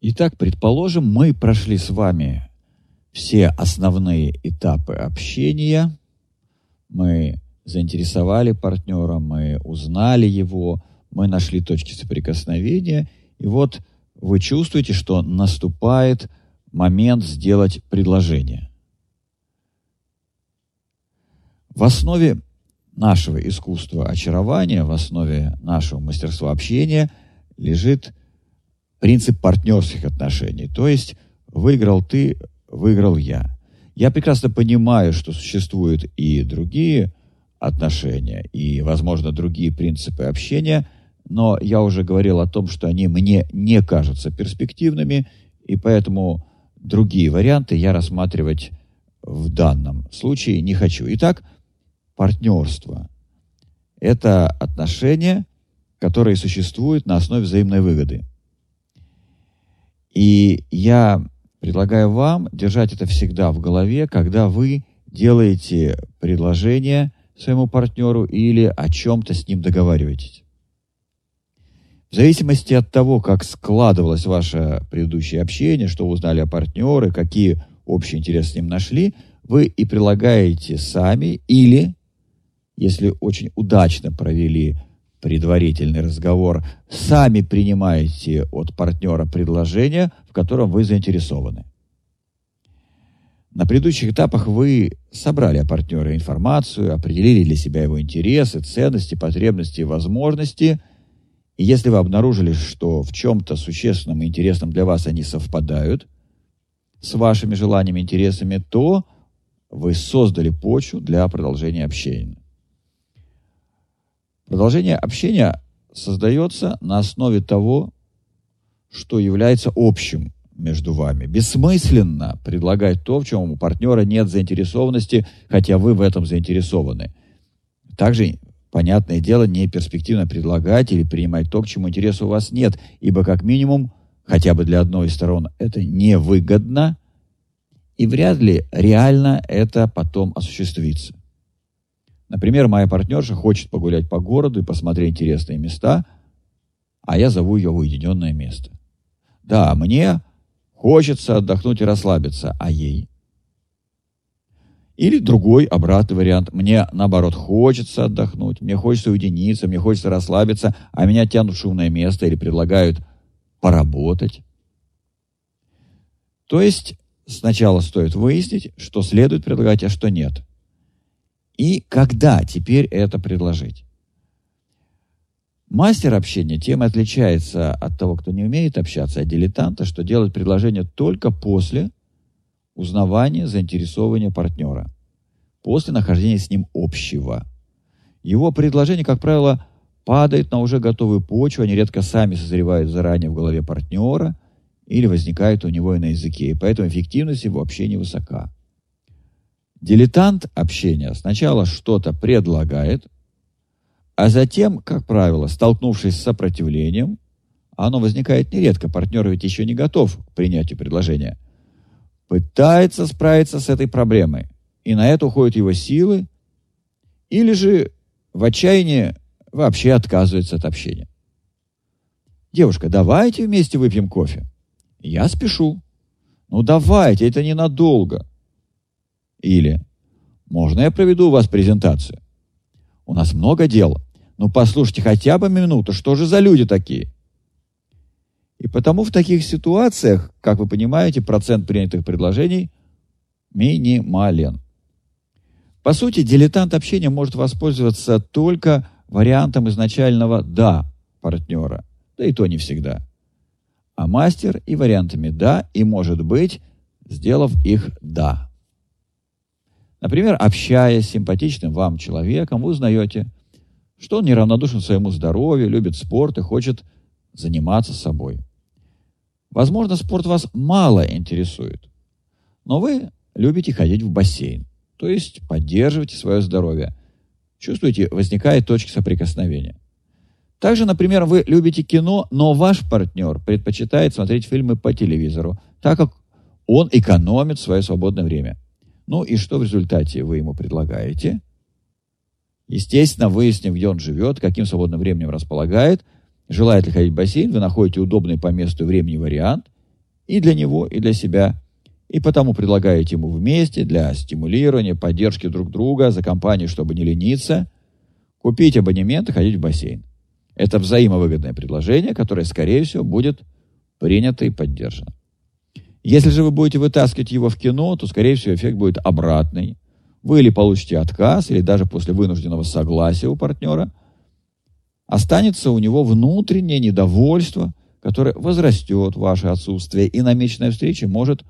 Итак, предположим, мы прошли с вами все основные этапы общения. Мы заинтересовали партнера, мы узнали его, мы нашли точки соприкосновения. И вот вы чувствуете, что наступает момент сделать предложение. В основе нашего искусства очарования, в основе нашего мастерства общения лежит принцип партнерских отношений. То есть выиграл ты, выиграл я. Я прекрасно понимаю, что существуют и другие отношения, и, возможно, другие принципы общения, но я уже говорил о том, что они мне не кажутся перспективными, и поэтому другие варианты я рассматривать в данном случае не хочу. Итак, партнерство – это отношения, которые существуют на основе взаимной выгоды. И я предлагаю вам держать это всегда в голове, когда вы делаете предложение своему партнеру или о чем-то с ним договариваетесь. В зависимости от того, как складывалось ваше предыдущее общение, что вы узнали о партнере, какие общие интересы с ним нашли, вы и прилагаете сами или, если очень удачно провели предварительный разговор, сами принимаете от партнера предложение, в котором вы заинтересованы. На предыдущих этапах вы собрали о партнере информацию, определили для себя его интересы, ценности, потребности и возможности – и если вы обнаружили, что в чем-то существенном и интересном для вас они совпадают с вашими желаниями и интересами, то вы создали почву для продолжения общения. Продолжение общения создается на основе того, что является общим между вами. Бессмысленно предлагать то, в чем у партнера нет заинтересованности, хотя вы в этом заинтересованы. Также Понятное дело, не перспективно предлагать или принимать то, к чему интереса у вас нет, ибо как минимум, хотя бы для одной из сторон, это невыгодно, и вряд ли реально это потом осуществится. Например, моя партнерша хочет погулять по городу и посмотреть интересные места, а я зову ее в уединенное место. Да, мне хочется отдохнуть и расслабиться, а ей – или другой, обратный вариант. Мне, наоборот, хочется отдохнуть, мне хочется уединиться, мне хочется расслабиться, а меня тянут в шумное место или предлагают поработать. То есть сначала стоит выяснить, что следует предлагать, а что нет. И когда теперь это предложить. Мастер общения тем отличается от того, кто не умеет общаться, от дилетанта, что делает предложение только после узнавания, заинтересования партнера, после нахождения с ним общего. Его предложения, как правило, падают на уже готовую почву, они редко сами созревают заранее в голове партнера или возникают у него и на языке, и поэтому эффективность его общения высока. Дилетант общения сначала что-то предлагает, а затем, как правило, столкнувшись с сопротивлением, оно возникает нередко, партнер ведь еще не готов к принятию предложения – пытается справиться с этой проблемой, и на это уходят его силы, или же в отчаянии вообще отказывается от общения. Девушка, давайте вместе выпьем кофе. Я спешу. Ну давайте, это ненадолго. Или, можно я проведу у вас презентацию? У нас много дел. Ну послушайте хотя бы минуту, что же за люди такие? И потому в таких ситуациях, как вы понимаете, процент принятых предложений минимален. По сути, дилетант общения может воспользоваться только вариантом изначального «да» партнера, да и то не всегда. А мастер и вариантами «да» и «может быть», сделав их «да». Например, общаясь с симпатичным вам человеком, вы узнаете, что он неравнодушен своему здоровью, любит спорт и хочет заниматься собой. Возможно, спорт вас мало интересует, но вы любите ходить в бассейн, то есть поддерживаете свое здоровье. Чувствуете, возникает точка соприкосновения. Также, например, вы любите кино, но ваш партнер предпочитает смотреть фильмы по телевизору, так как он экономит свое свободное время. Ну и что в результате вы ему предлагаете? Естественно, выяснив, где он живет, каким свободным временем располагает – Желает ли ходить в бассейн, вы находите удобный по месту времени вариант и для него, и для себя, и потому предлагаете ему вместе для стимулирования, поддержки друг друга, за компанию, чтобы не лениться, купить абонемент и ходить в бассейн. Это взаимовыгодное предложение, которое, скорее всего, будет принято и поддержано. Если же вы будете вытаскивать его в кино, то, скорее всего, эффект будет обратный. Вы или получите отказ, или даже после вынужденного согласия у партнера останется у него внутреннее недовольство, которое возрастет ваше отсутствие, и намеченная встреча может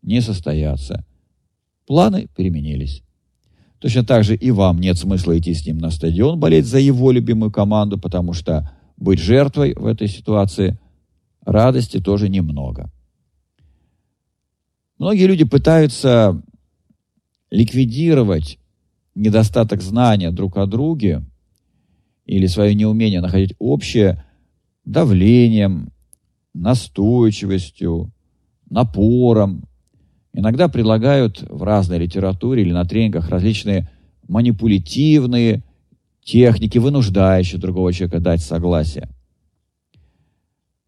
не состояться. Планы переменились. Точно так же и вам нет смысла идти с ним на стадион, болеть за его любимую команду, потому что быть жертвой в этой ситуации радости тоже немного. Многие люди пытаются ликвидировать недостаток знания друг о друге или свое неумение находить общее давлением, настойчивостью, напором. Иногда предлагают в разной литературе или на тренингах различные манипулятивные техники, вынуждающие другого человека дать согласие.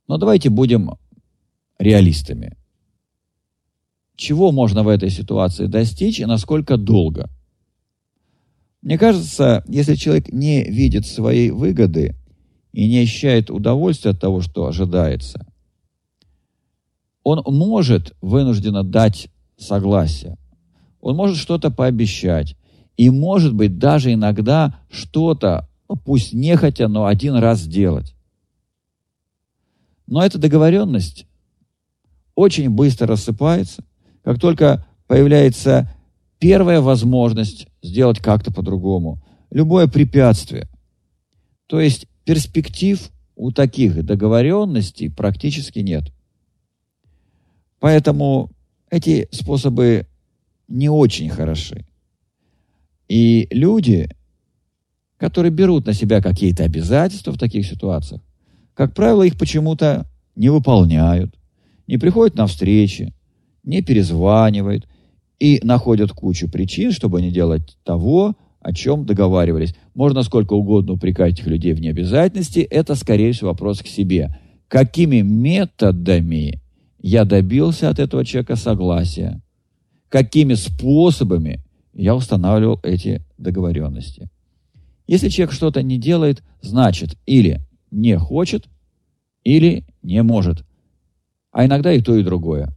Но давайте будем реалистами чего можно в этой ситуации достичь и насколько долго. Мне кажется, если человек не видит своей выгоды и не ощущает удовольствия от того, что ожидается, он может вынужденно дать согласие. Он может что-то пообещать. И, может быть, даже иногда что-то, пусть нехотя, но один раз сделать. Но эта договоренность очень быстро рассыпается, как только появляется первая возможность сделать как-то по-другому, любое препятствие. То есть перспектив у таких договоренностей практически нет. Поэтому эти способы не очень хороши. И люди, которые берут на себя какие-то обязательства в таких ситуациях, как правило, их почему-то не выполняют, не приходят на встречи, не перезванивают и находят кучу причин, чтобы не делать того, о чем договаривались. Можно сколько угодно упрекать этих людей в необязательности, это, скорее всего, вопрос к себе. Какими методами я добился от этого человека согласия? Какими способами я устанавливал эти договоренности? Если человек что-то не делает, значит или не хочет, или не может. А иногда и то, и другое.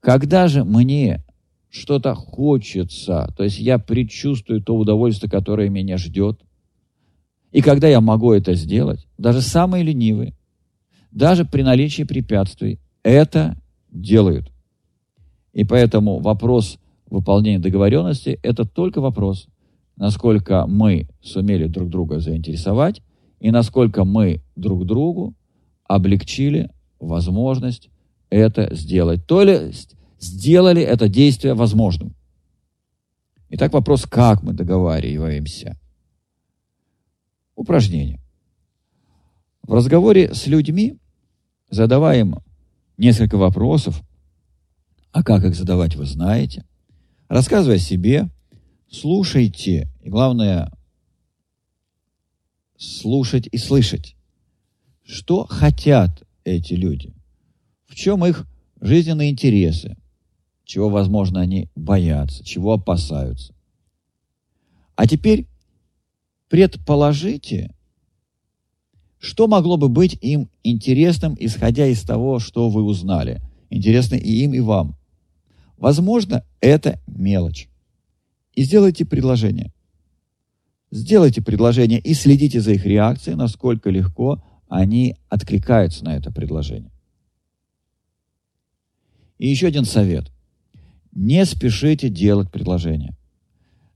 Когда же мне что-то хочется, то есть я предчувствую то удовольствие, которое меня ждет, и когда я могу это сделать, даже самые ленивые, даже при наличии препятствий, это делают. И поэтому вопрос выполнения договоренности – это только вопрос, насколько мы сумели друг друга заинтересовать и насколько мы друг другу облегчили возможность это сделать. То есть сделали это действие возможным. Итак, вопрос, как мы договариваемся. Упражнение. В разговоре с людьми задаваем несколько вопросов, а как их задавать, вы знаете. Рассказывая себе, слушайте, и главное, слушать и слышать. Что хотят эти люди? В чем их жизненные интересы, чего, возможно, они боятся, чего опасаются. А теперь предположите, что могло бы быть им интересным, исходя из того, что вы узнали. Интересно и им, и вам. Возможно, это мелочь. И сделайте предложение. Сделайте предложение и следите за их реакцией, насколько легко они откликаются на это предложение. И еще один совет. Не спешите делать предложение.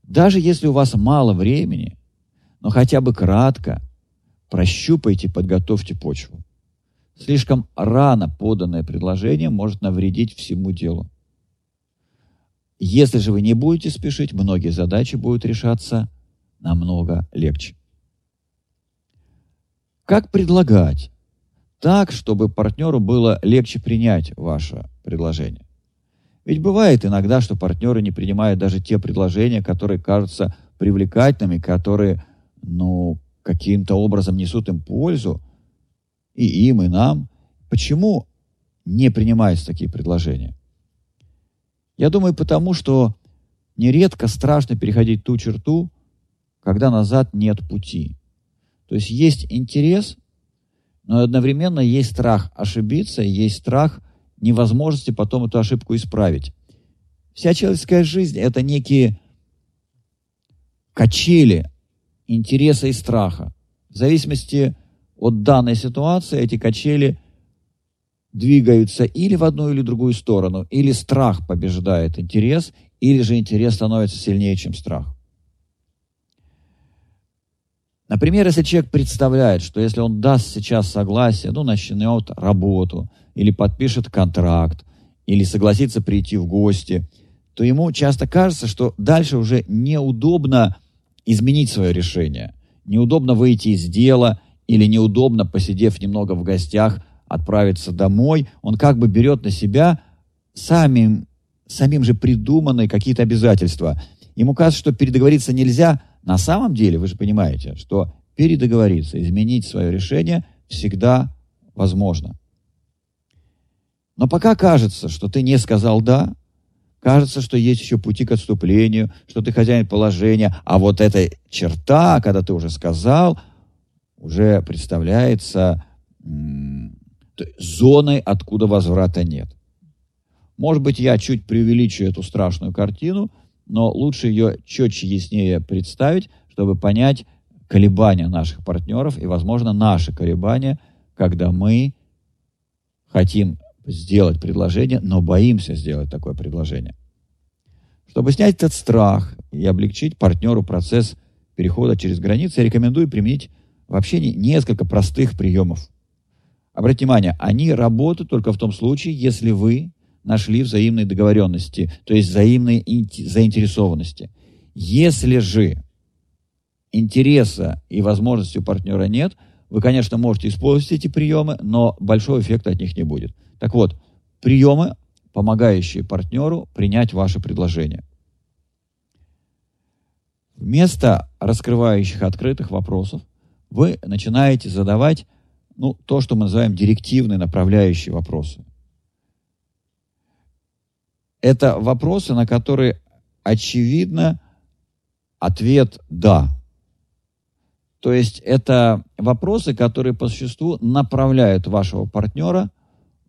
Даже если у вас мало времени, но хотя бы кратко, прощупайте, подготовьте почву. Слишком рано поданное предложение может навредить всему делу. Если же вы не будете спешить, многие задачи будут решаться намного легче. Как предлагать? Так, чтобы партнеру было легче принять ваше предложения. Ведь бывает иногда, что партнеры не принимают даже те предложения, которые кажутся привлекательными, которые, ну, каким-то образом несут им пользу, и им, и нам. Почему не принимаются такие предложения? Я думаю, потому что нередко страшно переходить ту черту, когда назад нет пути. То есть есть интерес, но одновременно есть страх ошибиться, есть страх невозможности потом эту ошибку исправить. Вся человеческая жизнь – это некие качели интереса и страха. В зависимости от данной ситуации эти качели двигаются или в одну или другую сторону, или страх побеждает интерес, или же интерес становится сильнее, чем страх. Например, если человек представляет, что если он даст сейчас согласие, ну, начнет работу, или подпишет контракт, или согласится прийти в гости, то ему часто кажется, что дальше уже неудобно изменить свое решение. Неудобно выйти из дела или неудобно, посидев немного в гостях, отправиться домой. Он как бы берет на себя самим, самим же придуманные какие-то обязательства. Ему кажется, что передоговориться нельзя. На самом деле, вы же понимаете, что передоговориться, изменить свое решение всегда возможно. Но пока кажется, что ты не сказал «да», кажется, что есть еще пути к отступлению, что ты хозяин положения, а вот эта черта, когда ты уже сказал, уже представляется зоной, откуда возврата нет. Может быть, я чуть преувеличу эту страшную картину, но лучше ее четче, яснее представить, чтобы понять колебания наших партнеров и, возможно, наши колебания, когда мы хотим сделать предложение, но боимся сделать такое предложение. Чтобы снять этот страх и облегчить партнеру процесс перехода через границы, я рекомендую применить в общении несколько простых приемов. Обратите внимание, они работают только в том случае, если вы нашли взаимные договоренности, то есть взаимные заинтересованности. Если же интереса и возможности у партнера нет, вы, конечно, можете использовать эти приемы, но большого эффекта от них не будет. Так вот, приемы, помогающие партнеру принять ваше предложение. Вместо раскрывающих открытых вопросов вы начинаете задавать ну, то, что мы называем директивные направляющие вопросы. Это вопросы, на которые очевидно ответ «да». То есть это вопросы, которые по существу направляют вашего партнера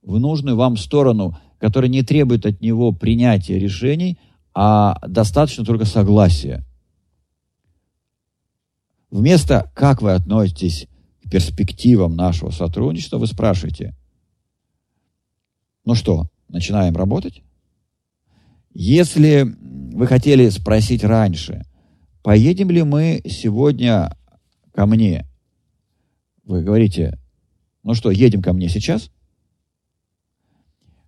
в нужную вам сторону, которые не требуют от него принятия решений, а достаточно только согласия. Вместо «как вы относитесь к перспективам нашего сотрудничества», вы спрашиваете «ну что, начинаем работать?» Если вы хотели спросить раньше, поедем ли мы сегодня ко мне, вы говорите, ну что, едем ко мне сейчас?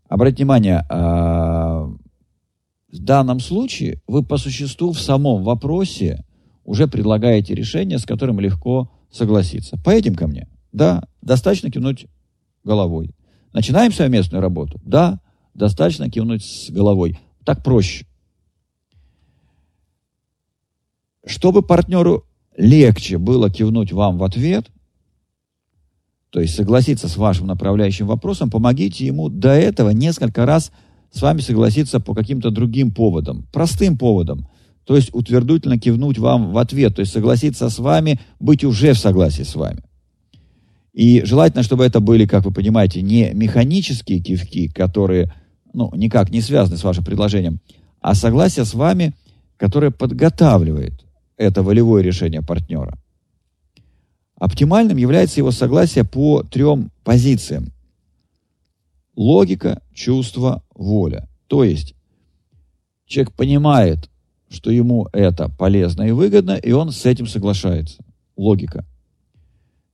Обратите внимание, а, в данном случае вы по существу в самом вопросе уже предлагаете решение, с которым легко согласиться. Поедем ко мне? Да, достаточно кивнуть головой. Начинаем совместную работу? Да, достаточно кивнуть с головой. Так проще. Чтобы партнеру легче было кивнуть вам в ответ, то есть согласиться с вашим направляющим вопросом, помогите ему до этого несколько раз с вами согласиться по каким-то другим поводам, простым поводам. То есть утвердительно кивнуть вам в ответ, то есть согласиться с вами, быть уже в согласии с вами. И желательно, чтобы это были, как вы понимаете, не механические кивки, которые ну, никак не связаны с вашим предложением, а согласие с вами, которое подготавливает это волевое решение партнера. Оптимальным является его согласие по трем позициям. Логика, чувство, воля. То есть человек понимает, что ему это полезно и выгодно, и он с этим соглашается. Логика.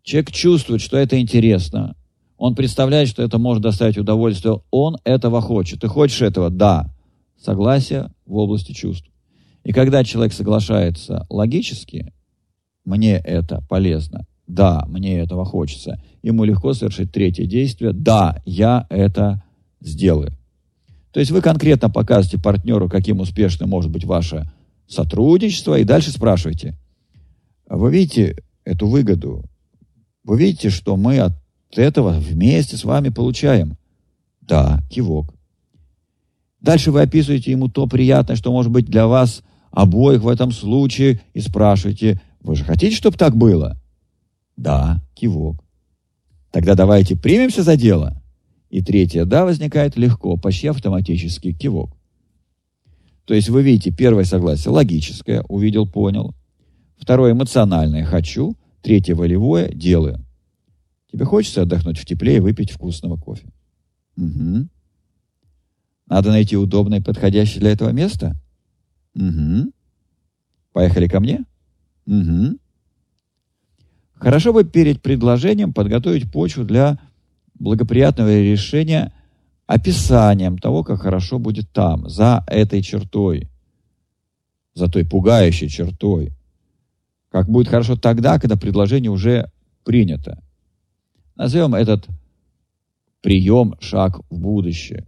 Человек чувствует, что это интересно. Он представляет, что это может доставить удовольствие. Он этого хочет. Ты хочешь этого? Да. Согласие в области чувств. И когда человек соглашается логически, мне это полезно, да, мне этого хочется, ему легко совершить третье действие, да, я это сделаю. То есть вы конкретно показываете партнеру, каким успешным может быть ваше сотрудничество, и дальше спрашиваете, вы видите эту выгоду, вы видите, что мы от этого вместе с вами получаем? Да, кивок. Дальше вы описываете ему то приятное, что может быть для вас обоих в этом случае, и спрашиваете, вы же хотите, чтобы так было? Да, кивок. Тогда давайте примемся за дело. И третье «да» возникает легко, почти автоматически кивок. То есть вы видите первое согласие логическое, увидел, понял. Второе эмоциональное «хочу». Третье волевое «делаю». Тебе хочется отдохнуть в тепле и выпить вкусного кофе? Угу. Надо найти удобное подходящее для этого место? Угу. Поехали ко мне? Угу. Хорошо бы перед предложением подготовить почву для благоприятного решения описанием того, как хорошо будет там, за этой чертой, за той пугающей чертой. Как будет хорошо тогда, когда предложение уже принято. Назовем этот прием «шаг в будущее».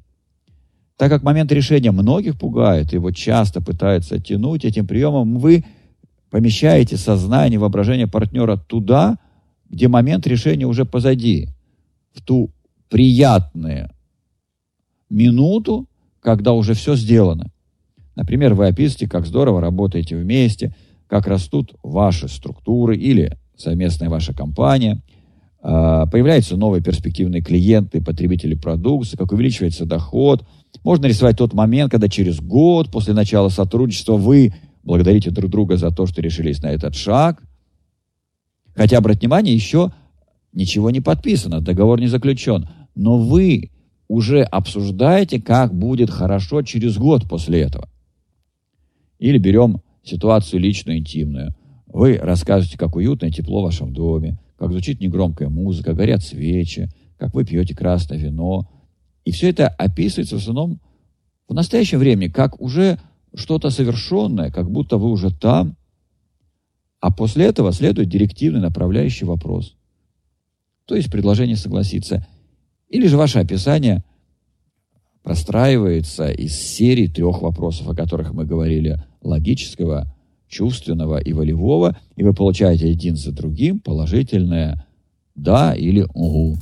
Так как момент решения многих пугает, его часто пытаются тянуть этим приемом, вы помещаете сознание, воображение партнера туда, где момент решения уже позади, в ту приятную минуту, когда уже все сделано. Например, вы описываете, как здорово работаете вместе, как растут ваши структуры или совместная ваша компания, появляются новые перспективные клиенты, потребители продукции, как увеличивается доход. Можно рисовать тот момент, когда через год после начала сотрудничества вы благодарите друг друга за то, что решились на этот шаг. Хотя, обратите внимание, еще ничего не подписано, договор не заключен. Но вы уже обсуждаете, как будет хорошо через год после этого. Или берем ситуацию личную, интимную. Вы рассказываете, как уютно и тепло в вашем доме, как звучит негромкая музыка, горят свечи, как вы пьете красное вино. И все это описывается в основном в настоящем времени, как уже что-то совершенное, как будто вы уже там. А после этого следует директивный направляющий вопрос. То есть предложение согласиться. Или же ваше описание простраивается из серии трех вопросов, о которых мы говорили, логического, чувственного и волевого, и вы получаете один за другим положительное «да» или «угу».